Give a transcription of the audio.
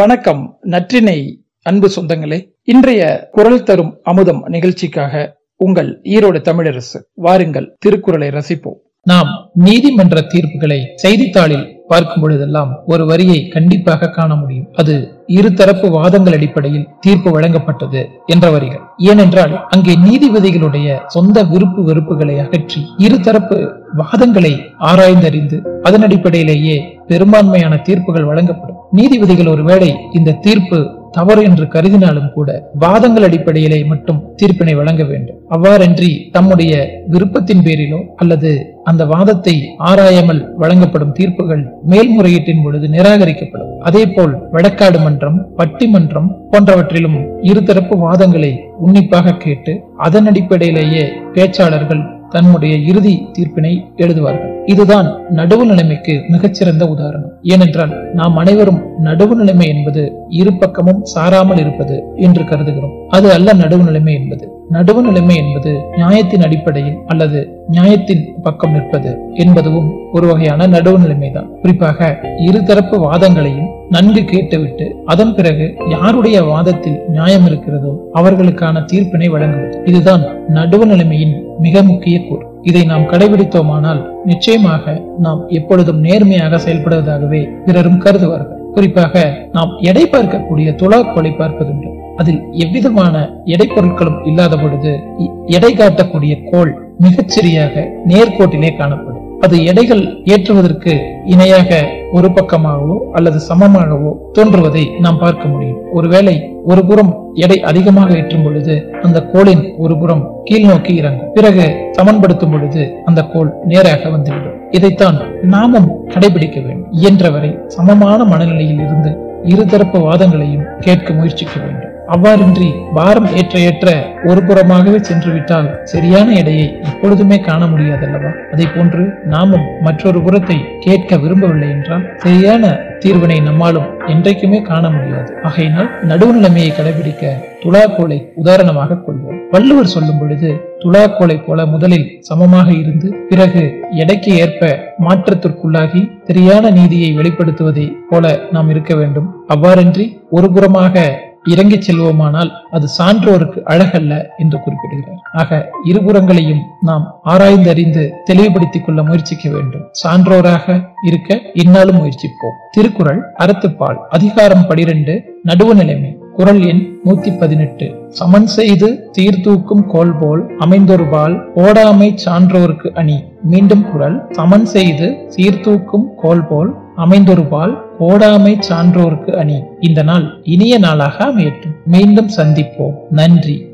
வணக்கம் நற்றினை அன்பு சொந்தங்களே. இன்றைய குரல் தரும் அமுதம் நிகழ்ச்சிக்காக உங்கள் ஈரோடு தமிழரசு வாருங்கள் திருக்குறளை ரசிப்போம். நாம் நீதிமன்ற தீர்ப்புகளை செய்தித்தாளில் பார்க்கும் பொழுதெல்லாம் ஒரு வரியை கண்டிப்பாக காண முடியும். அது இருதரப்பு வாதங்கள் அடிப்படையில் தீர்ப்பு வழங்கப்பட்டது என்ற வரிகள். ஏனென்றால் அங்கே நீதிபதிகளுடைய சொந்த விருப்பு வெறுப்புகளை அகற்றி இருதரப்பு வாதங்களை ஆராய்ந்தறிந்து அதன் அடிப்படையிலேயே பெரும்பான்மையான தீர்ப்புகள் வழங்கப்படும். நீதிபதிகள் ஒருவேளை இந்த தீர்ப்பு தவறு என்று கருதினாலும் கூட வாதங்கள் அடிப்படையிலே மட்டும் தீர்ப்பினை வழங்க வேண்டும். அவ்வாறன்றி தம்முடைய விருப்பத்தின் பேரிலோ அல்லது அந்த வாதத்தை ஆராயாமல் வழங்கப்படும் தீர்ப்புகள் மேல்முறையீட்டின் பொழுது நிராகரிக்கப்படும். அதே போல் வழக்காடு மன்றம் பட்டிமன்றம் போன்றவற்றிலும் இருதரப்பு வாதங்களை உன்னிப்பாக கேட்டு அதன் அடிப்படையிலேயே பேச்சாளர்கள் தன்னுடைய இறுதி தீர்ப்பினை எழுதுவார்கள். இதுதான் நடுவு நிலைமைக்கு மிகச்சிறந்த உதாரணம். ஏனென்றால் நாம் அனைவரும் நடுவு நிலைமை என்பது இரு பக்கமும் சாராமல் இருப்பது என்று கருதுகிறோம். அது அல்ல நடுவு நிலைமை என்பது. நடுவு நிலைமை என்பது நியாயத்தின் அடிப்படையில் அல்லது நியாயத்தின் பக்கம் நிற்பது என்பதுவும் ஒரு வகையான நடுவு நிலைமைதான் குறிப்பாக இருதரப்பு வாதங்களையும் நன்கு கேட்டுவிட்டு அதன் பிறகு யாருடைய வாதத்தில் நியாயம் இருக்கிறதோ அவர்களுக்கான தீர்ப்பினை வழங்குவது. இதுதான் நடுவு நிலைமையின் மிக முக்கிய கூறு. இதை நாம் கடைபிடித்தோமானால் நிச்சயமாக நாம் எப்பொழுதும் நேர்மையாக செயல்படுவதாகவே பிறரும் கருதுவார்கள். குறிப்பாக நாம் எடை பார்க்கக்கூடிய துலாக்கோலை பார்ப்பதுண்டு. அதில் எவ்விதமான எடை பொருட்களும் இல்லாத பொழுது எடை காட்டக்கூடிய கோள் மிகச்சிறியாக நேர்கோட்டிலே காணப்படும். அது எடைகள் ஏற்றுவதற்கு இணையாக ஒரு பக்கமாகவோ அல்லது சமமாகவோ தோன்றுவதை நாம் பார்க்க முடியும். ஒருவேளை ஒரு புறம் எடை அதிகமாக ஏற்றும் பொழுது அந்த கோளின் ஒரு புறம் கீழ் நோக்கி இறங்கும். பிறகு சமன்படுத்தும் பொழுது அந்த கோள் நேராக வந்துவிடும். இதைத்தான் நாமும் கடைபிடிக்க வேண்டும். இயன்றவரை சமமான மனநிலையில் இருந்து இருதரப்பு வாதங்களையும் கேட்க முயற்சிக்க வேண்டும். அவ்வாறின்றி பாரம் ஏற்ற ஏற்ற ஒரு புறமாகவே சென்று விட்டால் சரியான எடையை எப்பொழுதுமே காண முடியாதல்லவா? அதை போன்று நாமும் மற்றொரு புறத்தை கேட்க விரும்பவில்லை என்றால் சரியான தீர்வினை நம்மாலும் என்றைக்குமே காண முடியாது. ஆகையினால் நடுவு நிலைமையை கடைபிடிக்க துலாக்கோலை உதாரணமாக கொள்வோம். வள்ளுவர் சொல்லும் பொழுது துலாக்கோலை போல முதலில் சமமாக இருந்து பிறகு எடைக்கு ஏற்ப மாற்றத்திற்குள்ளாகி சரியான நீதியை வெளிப்படுத்துவதை போல நாம் இருக்க வேண்டும். அவ்வாறின்றி ஒரு இறங்கிச் இறங்கி செல்வோமானால் அது சான்றோருக்கு அழகல்ல என்று குறிப்பிடுகிறார். ஆக இருபுறங்களையும் நாம் ஆராய்ந்தறிந்து தெளிவுபடுத்திக் கொள்ள முயற்சிக்க வேண்டும். சான்றோராக இருக்க இன்னாலும் முயற்சிப்போம். திருக்குறள் அறத்துப்பால் அதிகாரம் பனிரெண்டு நடுவு நிலைமை. குரல் எண் நூத்தி பதினெட்டு சமன் செய்து சீர்தூக்கும் கோல் போல் அமைந்தொருபால் ஓடாமை சான்றோருக்கு அணி. மீண்டும் குரல் சமன் செய்து சீர்தூக்கும் கோல் போல் அமைந்தொரு பால் ஓடாமை சான்றோர்க்கு அணி. இந்த நாள் இனிய நாளாக அமையட்டும். மீண்டும் சந்திப்போம். நன்றி.